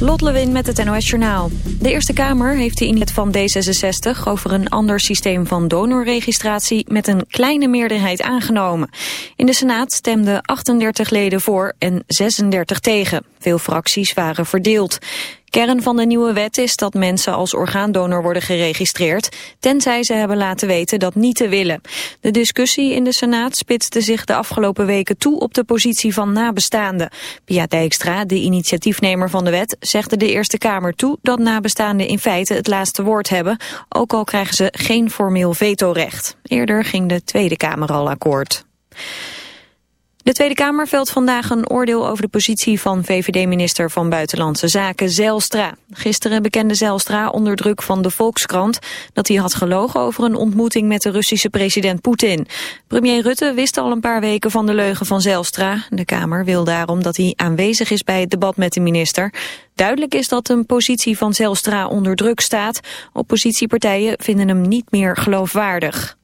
Lot Lewin met het NOS Journaal. De Eerste Kamer heeft de inzet van D66 over een ander systeem van donorregistratie met een kleine meerderheid aangenomen. In de Senaat stemden 38 leden voor en 36 tegen. Veel fracties waren verdeeld. Kern van de nieuwe wet is dat mensen als orgaandonor worden geregistreerd, tenzij ze hebben laten weten dat niet te willen. De discussie in de Senaat spitste zich de afgelopen weken toe op de positie van nabestaanden. Pia Dijkstra, de initiatiefnemer van de wet, zegde de Eerste Kamer toe dat nabestaanden in feite het laatste woord hebben, ook al krijgen ze geen formeel vetorecht. Eerder ging de Tweede Kamer al akkoord. De Tweede Kamer velt vandaag een oordeel over de positie van VVD-minister van Buitenlandse Zaken Zelstra. Gisteren bekende Zelstra onder druk van de Volkskrant dat hij had gelogen over een ontmoeting met de Russische president Poetin. Premier Rutte wist al een paar weken van de leugen van Zelstra. De Kamer wil daarom dat hij aanwezig is bij het debat met de minister. Duidelijk is dat een positie van Zelstra onder druk staat. Oppositiepartijen vinden hem niet meer geloofwaardig.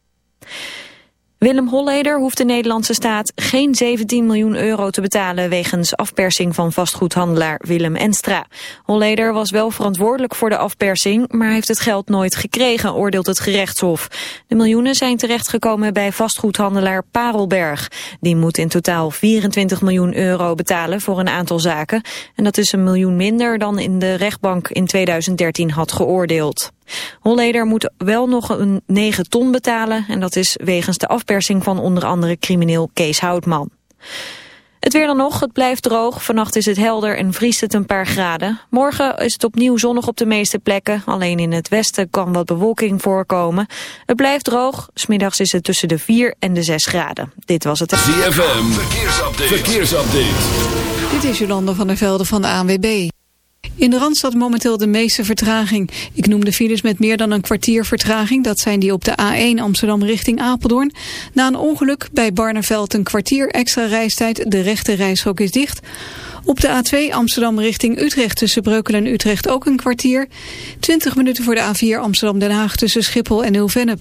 Willem Holleder hoeft de Nederlandse staat geen 17 miljoen euro te betalen wegens afpersing van vastgoedhandelaar Willem Enstra. Holleder was wel verantwoordelijk voor de afpersing, maar heeft het geld nooit gekregen, oordeelt het gerechtshof. De miljoenen zijn terechtgekomen bij vastgoedhandelaar Parelberg. Die moet in totaal 24 miljoen euro betalen voor een aantal zaken. En dat is een miljoen minder dan in de rechtbank in 2013 had geoordeeld. Holleder moet wel nog een 9 ton betalen en dat is wegens de afpersing van onder andere crimineel Kees Houtman. Het weer dan nog, het blijft droog. Vannacht is het helder en vriest het een paar graden. Morgen is het opnieuw zonnig op de meeste plekken. Alleen in het westen kan wat bewolking voorkomen. Het blijft droog. Smiddags is het tussen de 4 en de 6 graden. Dit was het. ZFM, verkeersupdate. verkeersupdate. Dit is Jolanda van der Velde van de ANWB. In de Randstad momenteel de meeste vertraging. Ik noem de files met meer dan een kwartier vertraging. Dat zijn die op de A1 Amsterdam richting Apeldoorn. Na een ongeluk bij Barneveld een kwartier extra reistijd. De rechte reishok is dicht. Op de A2 Amsterdam richting Utrecht tussen Breukelen en Utrecht ook een kwartier. 20 minuten voor de A4 Amsterdam-Den Haag tussen Schiphol en Nieuw-Vennep.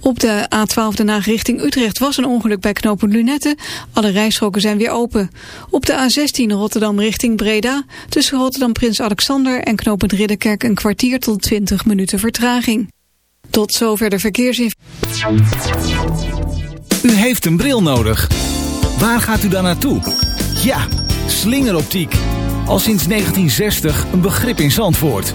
Op de A12 Den Haag richting Utrecht was een ongeluk bij knooppunt Lunette. Alle rijstroken zijn weer open. Op de A16 Rotterdam richting Breda. Tussen Rotterdam Prins Alexander en knooppunt Ridderkerk een kwartier tot 20 minuten vertraging. Tot zover de verkeersinformatie. U heeft een bril nodig. Waar gaat u dan naartoe? Ja, slingeroptiek. Al sinds 1960 een begrip in Zandvoort.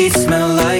sheets smell like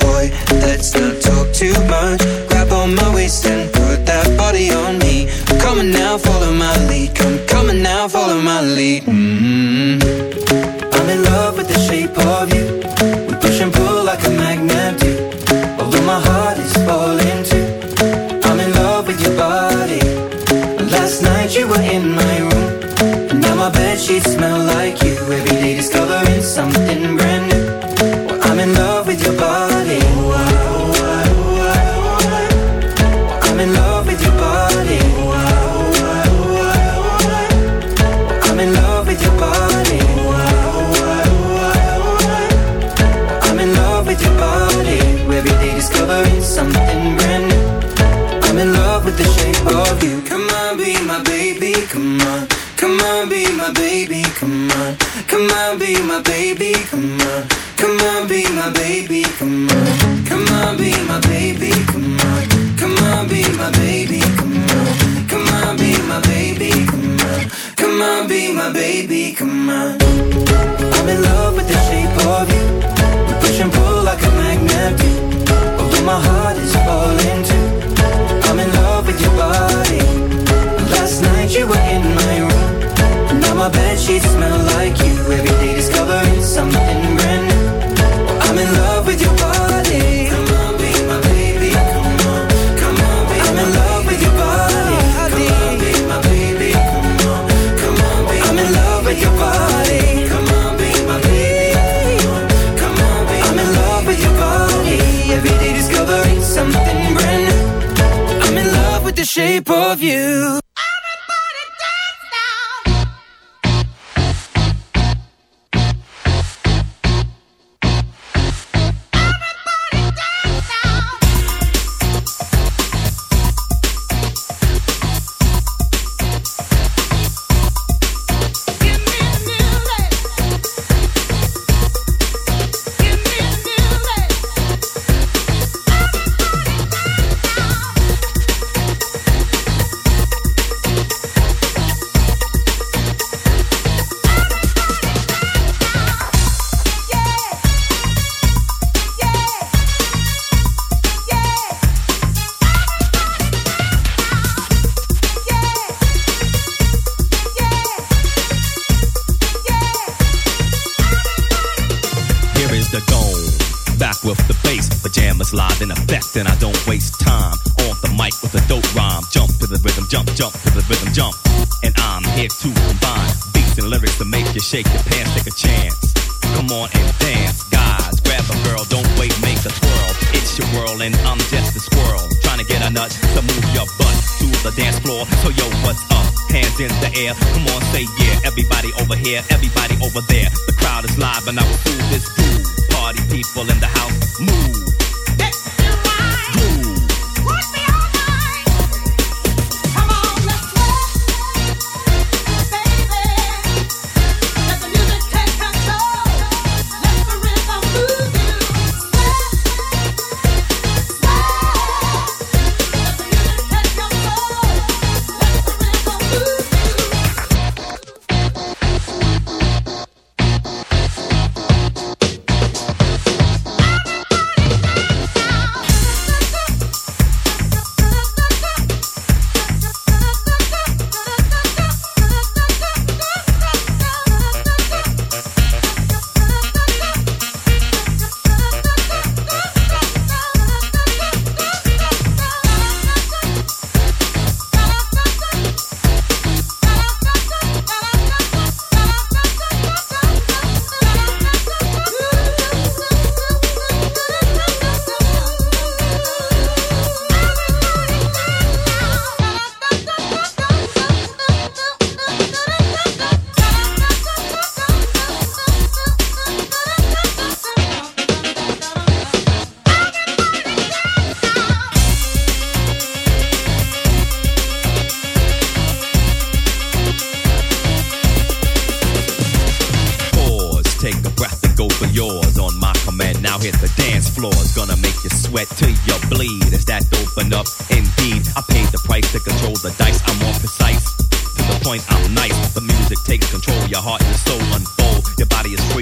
nut to move your butt to the dance floor. So yo, what's up? Hands in the air. Come on, say yeah. Everybody over here, everybody over there. The crowd is live and I will do this. Food. Party people in the house, move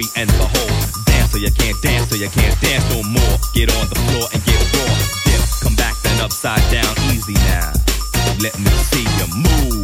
free and behold. Dance so you can't dance, so you can't dance no more. Get on the floor and get raw. Dip, come back then upside down, easy now. Let me see you move.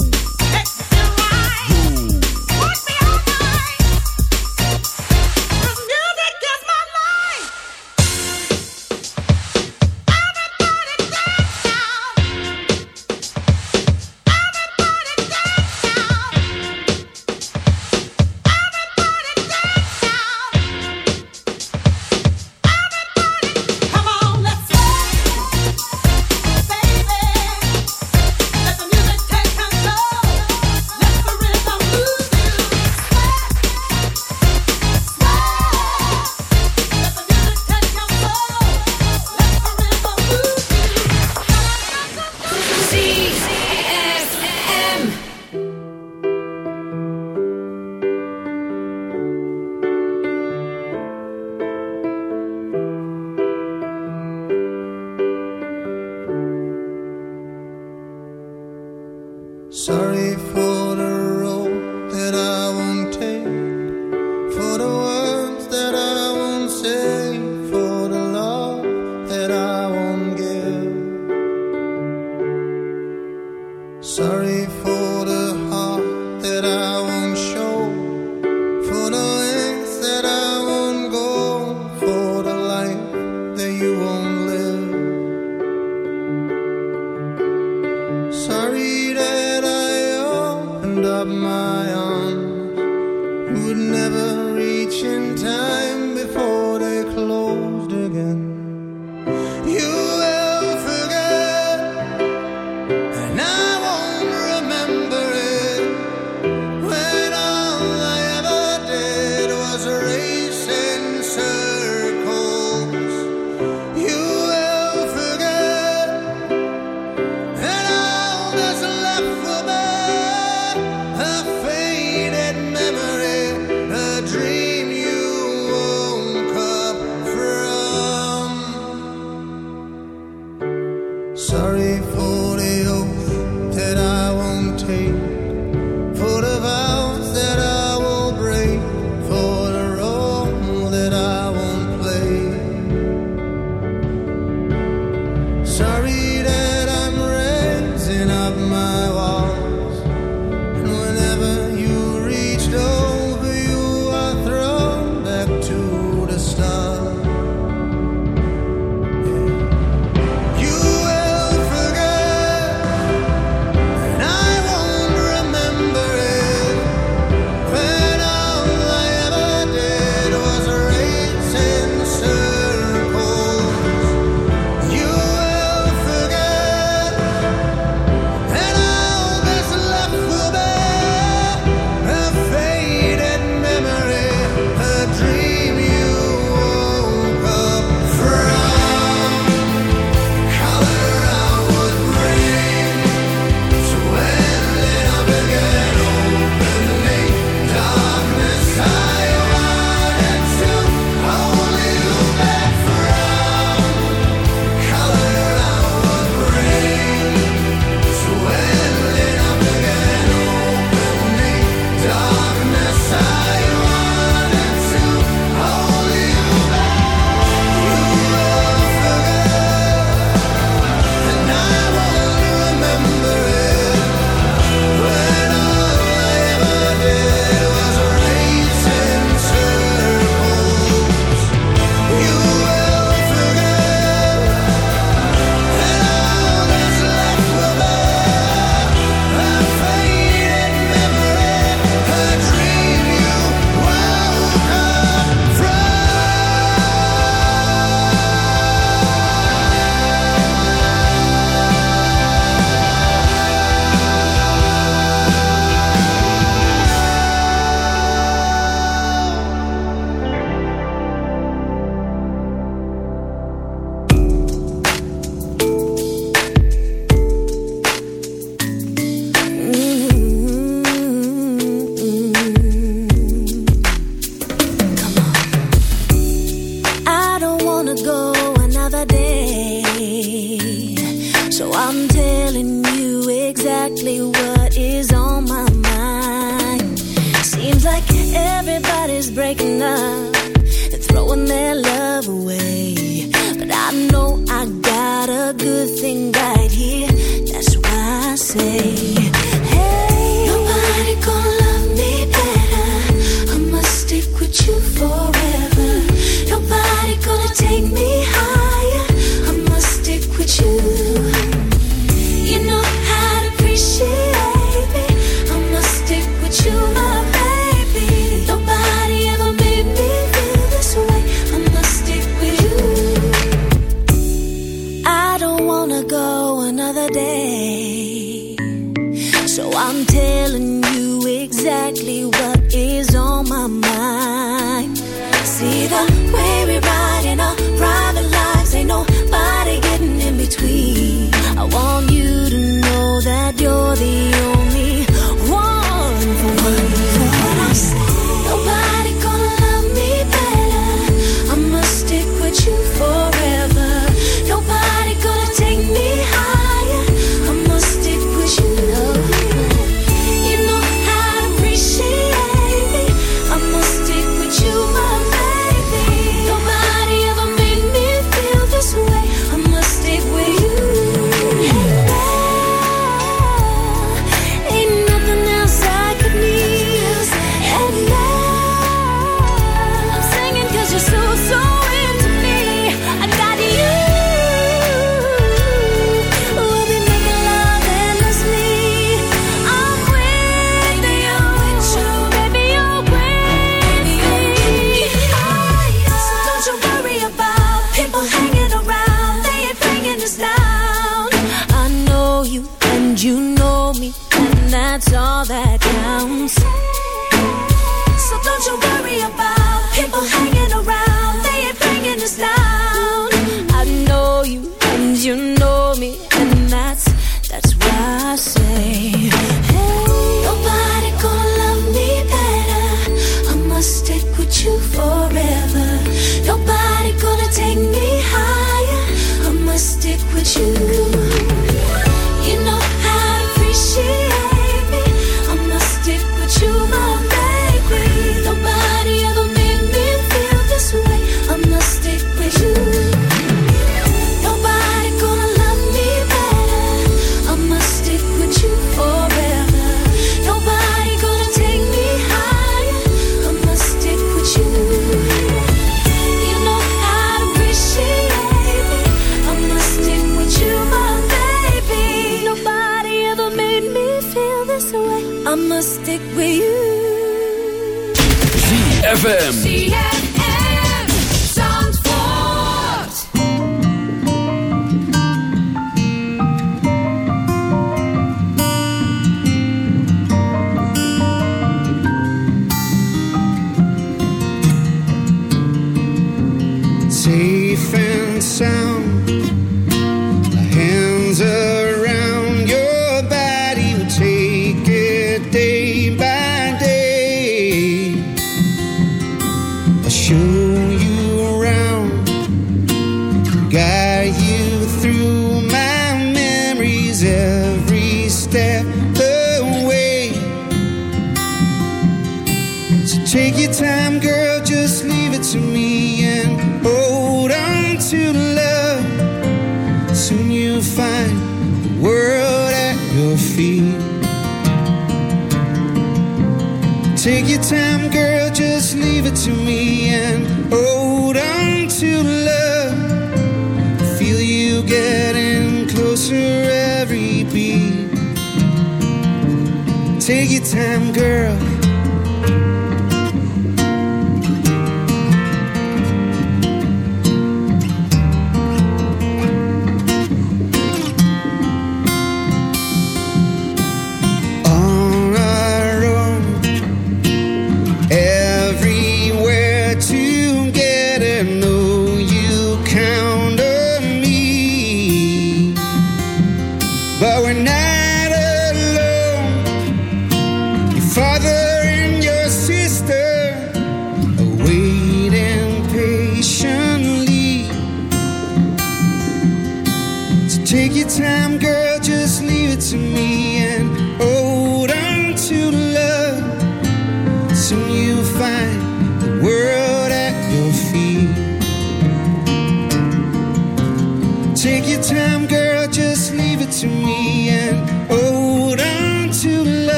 So I'm telling you exactly what is on my mind. See the way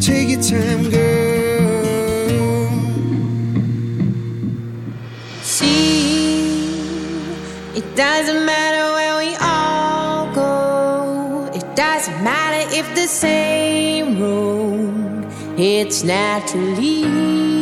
Take your time, girl. See, it doesn't matter where we all go. It doesn't matter if the same road. It's naturally.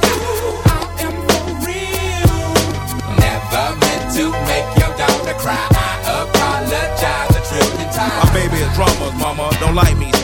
to make your daughter cry. I apologize a trillion times. My baby is drama, mama. Don't like me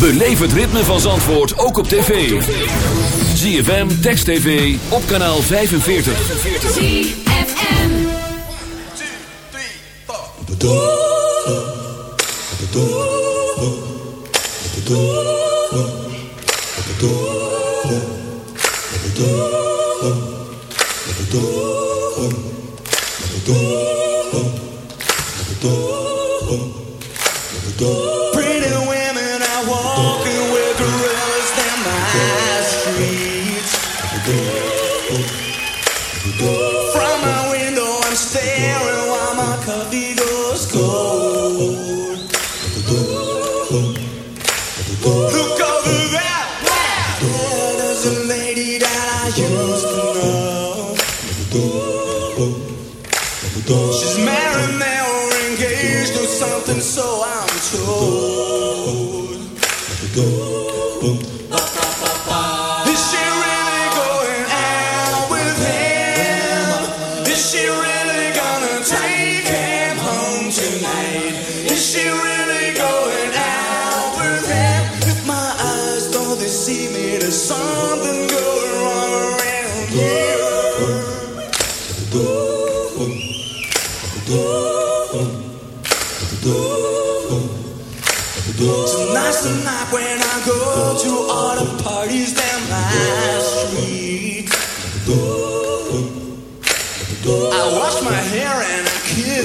Beleef het ritme van Zandvoort ook op tv. ZFM, Text TV, op kanaal 45. ZFM. 1, 2, 3, 4.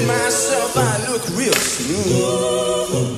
Myself, I look real smooth.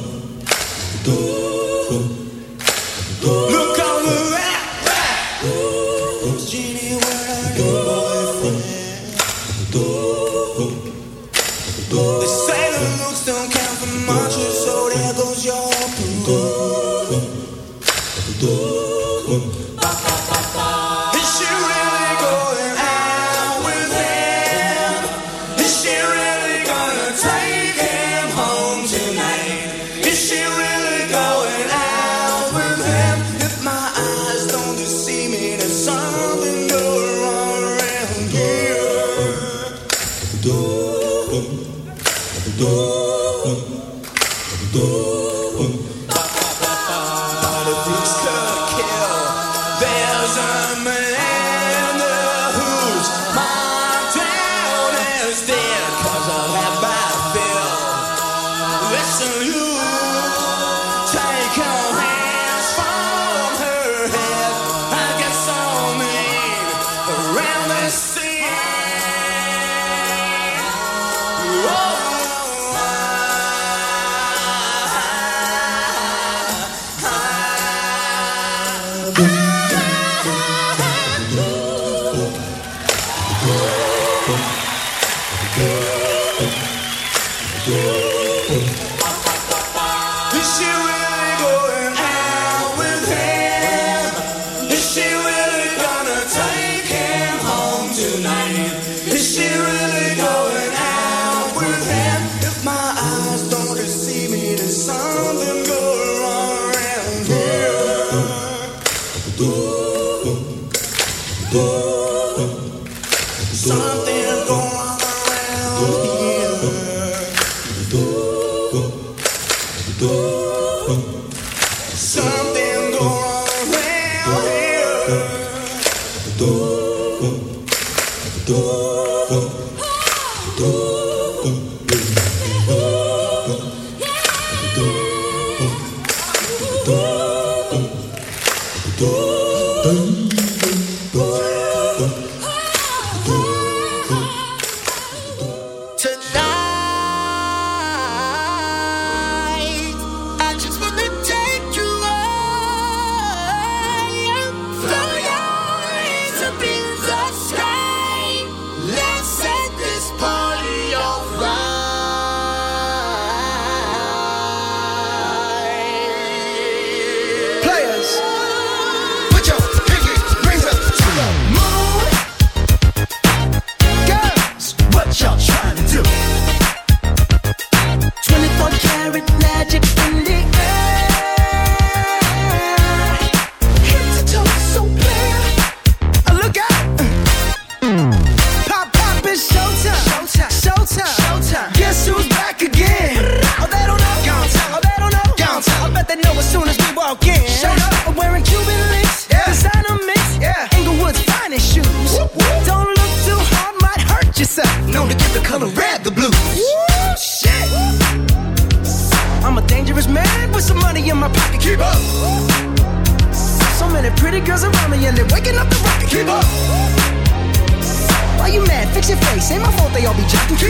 Senhor.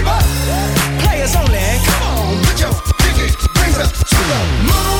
fever. Players only. Come on, put your pinky rings up to the moon.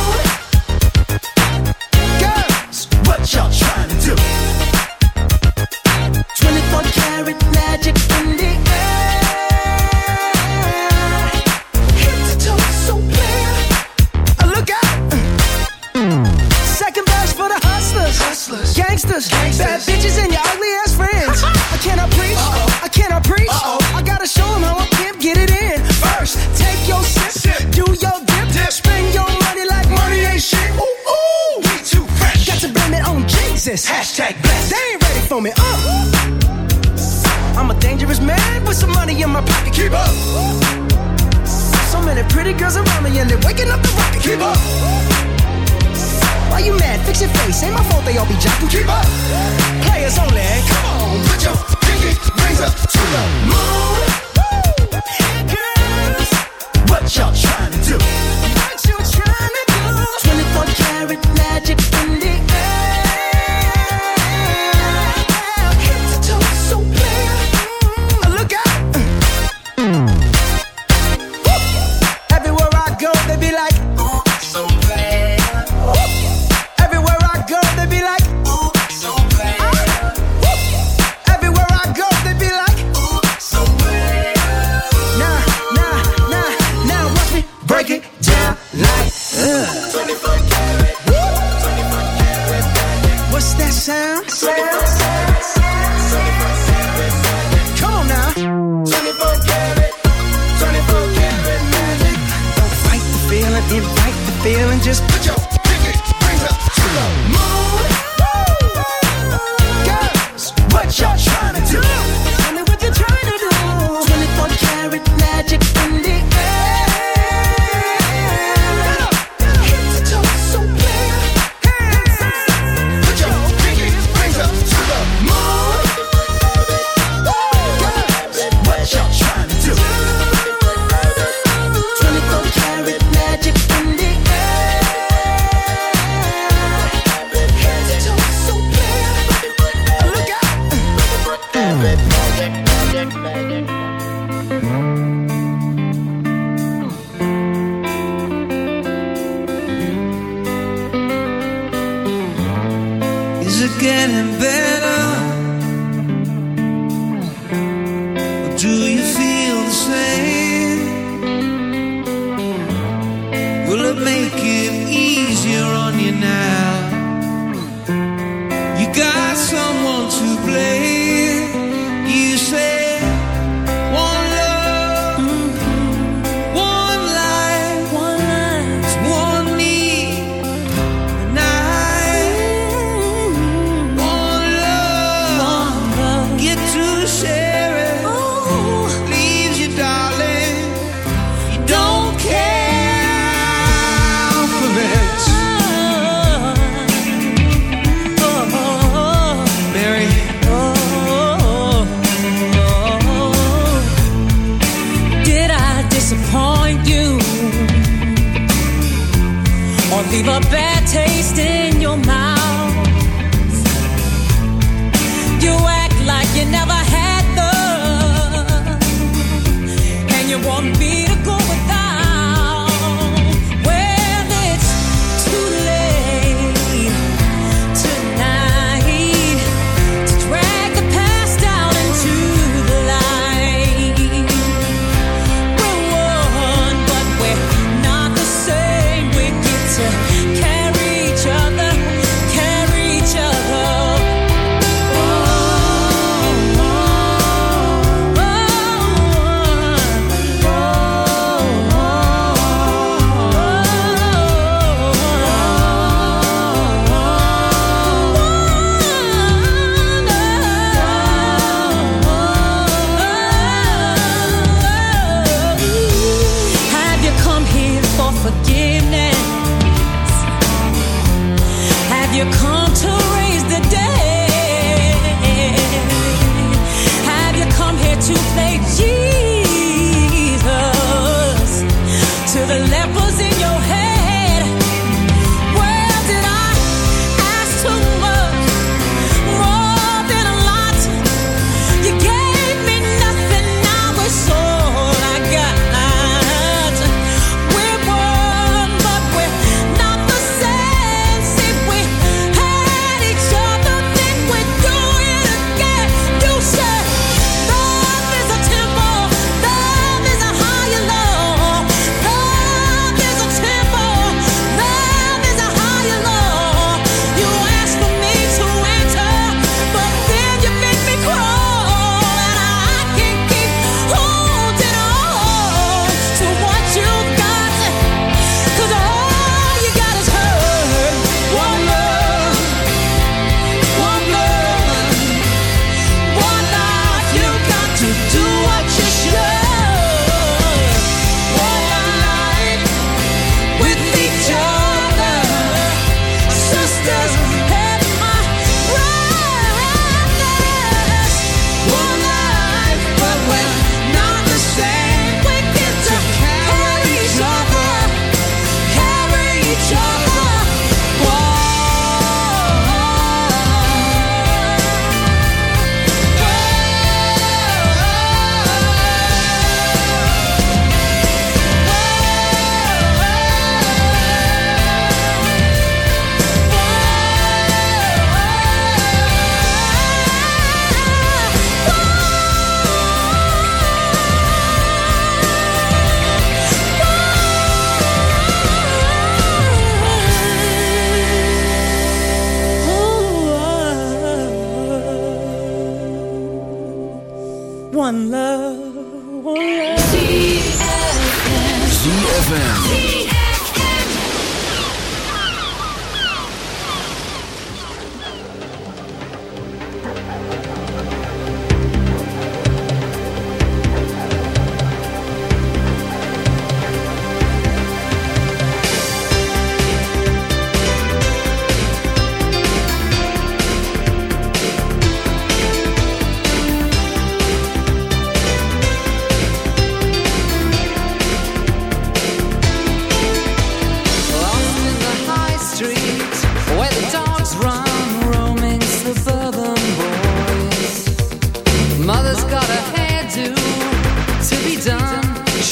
You want me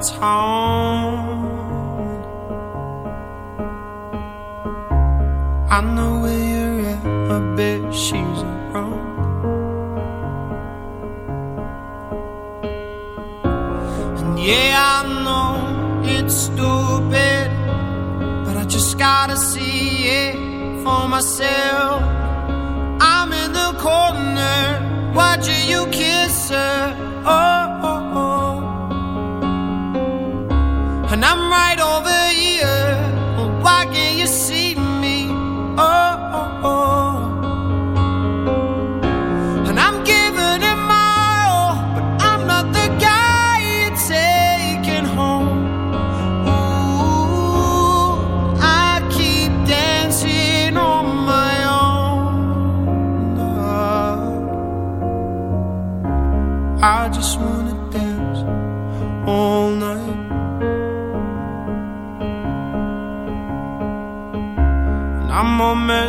it's.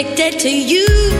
addicted to you.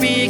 speak